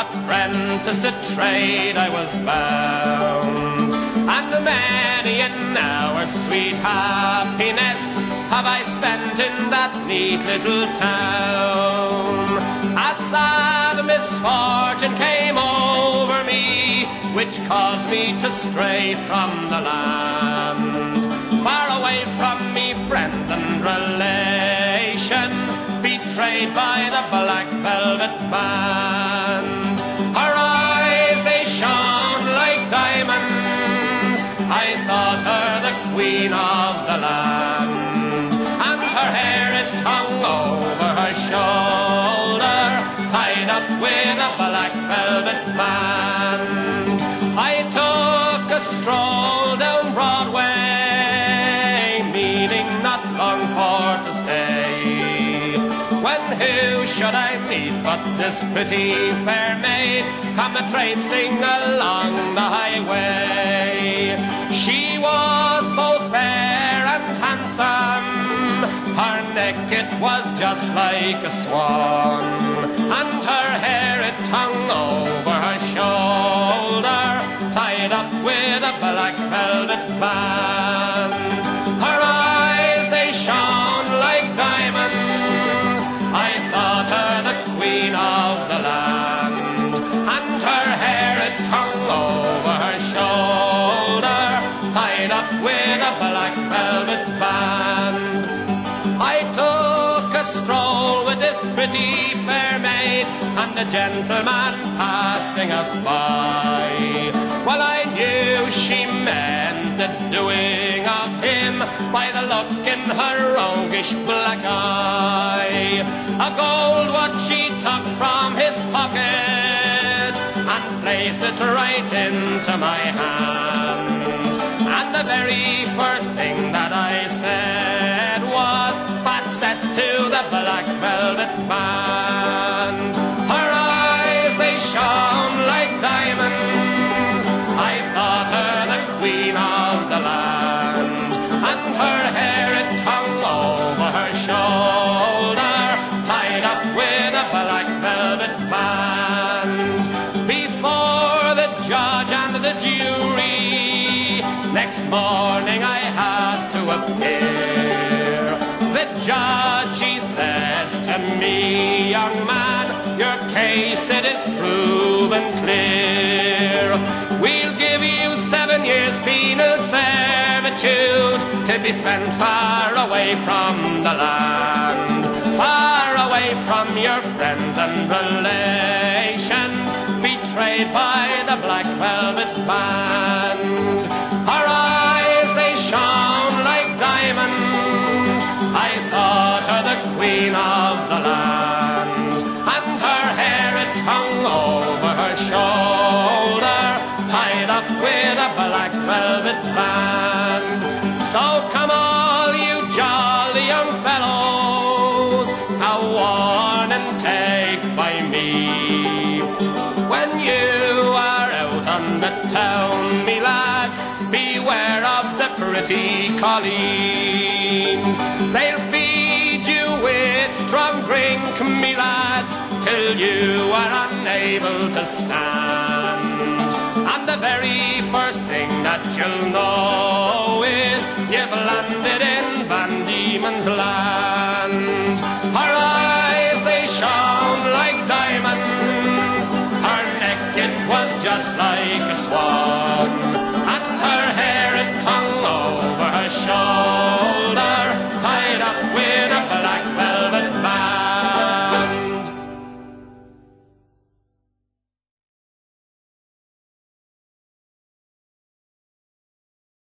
apprentice to trade I was bound. And many an hour sweet happiness have I spent in that neat little town. A sad misfortune came over me, which caused me to stray from the land. Far away from me, friends and relations, betrayed by the black velvet band. Over her shoulder, tied up with a black velvet band. I took a stroll down Broadway, meaning not long for to stay. When who should I meet but this pretty fair maid come a traipsing along the highway? She was both fair and handsome. It was just like a swan, took a stroll with this pretty fair maid and the gentleman passing us by. Well, I knew she meant the doing of him by the look in her roguish black eye. A gold watch she took from his pocket and placed it right into my hand. And the very first thing that To the black velvet band. Her eyes, they shone like diamonds. I thought her the queen of the land. And her hair, it hung over her shoulder, tied up with a black velvet band. Before the judge and the jury, next morning I had to appear. To me, young man, your case it is proven clear. We'll give you seven years penal servitude to be spent far away from the land, far away from your friends and relations, betrayed by the black velvet band. So come all you jolly young fellows, a warning take by me. When you are out on the town, me lads, beware of the pretty colleens. They'll feed you with strong drink, me lads, till you are unable to stand. And the very first thing that you'll know like a swan.